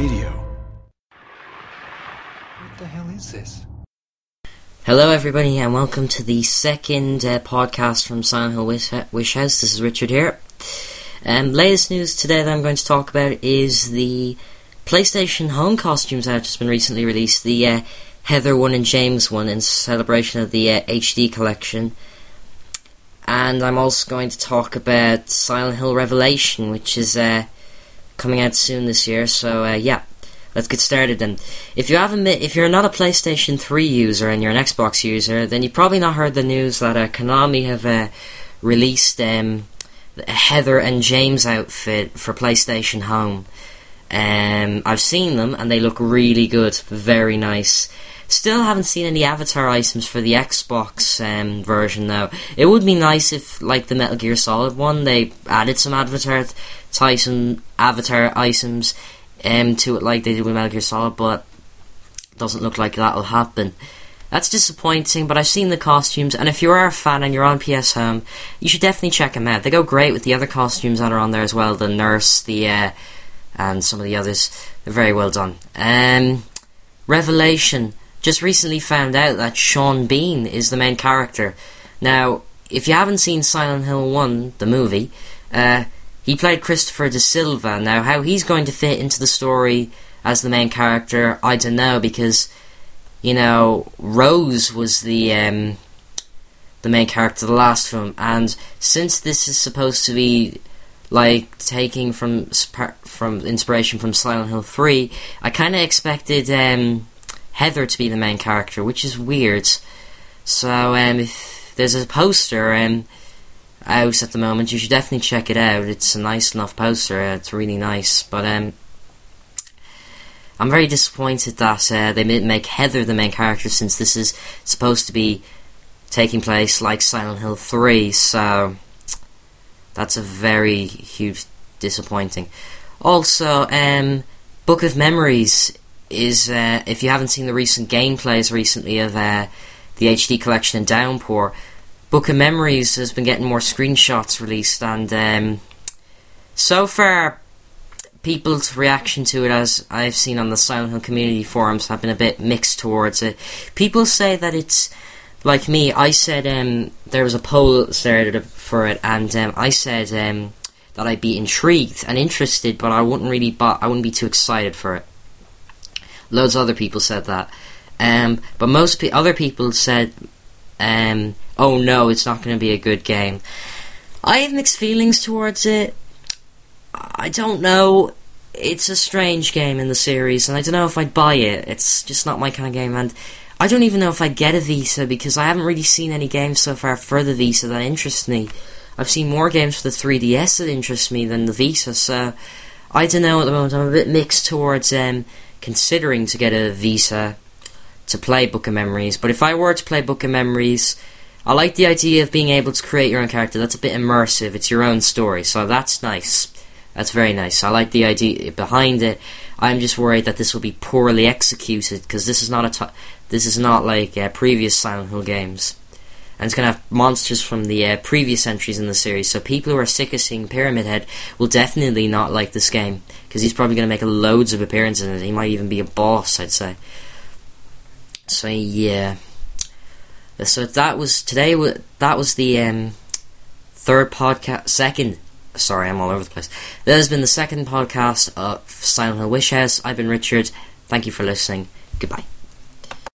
Radio. What the hell is this? Hello, everybody, and welcome to the second uh, podcast from Silent Hill Wish-, Wish House. This is Richard here. Um, latest news today that I'm going to talk about is the PlayStation Home costumes that have just been recently released. The uh, Heather one and James one in celebration of the uh, HD collection. And I'm also going to talk about Silent Hill Revelation, which is uh, coming out soon this year. So uh, yeah, let's get started then. If you haven't, if you're not a PlayStation 3 user and you're an Xbox user, then you've probably not heard the news that uh, Konami have uh, released um, a Heather and James outfit for PlayStation Home. Um, I've seen them and they look really good, very nice. Still haven't seen any avatar items for the Xbox um, version though. It would be nice if, like the Metal Gear Solid one, they added some avatar Tyson avatar items um, to it like they did with Metal Gear Solid, but doesn't look like that'll happen. That's disappointing, but I've seen the costumes, and if you are a fan and you're on PS Home, you should definitely check them out. They go great with the other costumes that are on there as well. The nurse, the uh, and some of the others. They're very well done. Um, Revelation just recently found out that Sean Bean is the main character. Now, if you haven't seen Silent Hill 1, the movie, uh, he played Christopher Da Silva. Now, how he's going to fit into the story as the main character, I don't know, because, you know, Rose was the, um, the main character of the last film, and since this is supposed to be like taking from from inspiration from Silent Hill 3, I kind of expected um, Heather to be the main character, which is weird. So um, if there's a poster um, out at the moment, you should definitely check it out. It's a nice enough poster. Uh, it's really nice, but um, I'm very disappointed that uh, they didn't make Heather the main character since this is supposed to be taking place like Silent Hill 3. So that's a very huge disappointing. Also, um, Book of Memories is uh, if you haven't seen the recent gameplays recently of uh, the HD collection in Downpour, Book of Memories has been getting more screenshots released, and um, so far, people's reaction to it, as I've seen on the Silent Hill community forums, have been a bit mixed towards it. People say that it's like me. I said um, there was a poll started for it, and um, I said um, that I'd be intrigued and interested, but I wouldn't really, but I wouldn't be too excited for it. Loads of other people said that. Um, but most pe- other people said, um, "Oh no, it's not going to be a good game." I have mixed feelings towards it. I don't know. It's a strange game in the series, and I don't know if I'd buy it. It's just not my kind of game, and I don't even know if I'd get a Vita because I haven't really seen any games so far for the Vita that interest me. I've seen more games for the 3DS that interest me than the Vita, so I don't know at the moment. I'm a bit mixed towards um, considering to get a Vita to play Book of Memories. But if I were to play Book of Memories, I like the idea of being able to create your own character. That's a bit immersive. It's your own story, so that's nice. That's very nice. I like the idea behind it. I'm just worried that this will be poorly executed because this is not a t- this is not like uh, previous Silent Hill games, and it's gonna have monsters from the uh, previous entries in the series. So people who are sick of seeing Pyramid Head will definitely not like this game because he's probably gonna make loads of appearances in it. He might even be a boss, I'd say. So yeah. So that was today. That was the um, third podcast, second. Sorry, I'm all over the place. That has been the second podcast of Silent Hill Wish House. I've been Richard. Thank you for listening. Goodbye.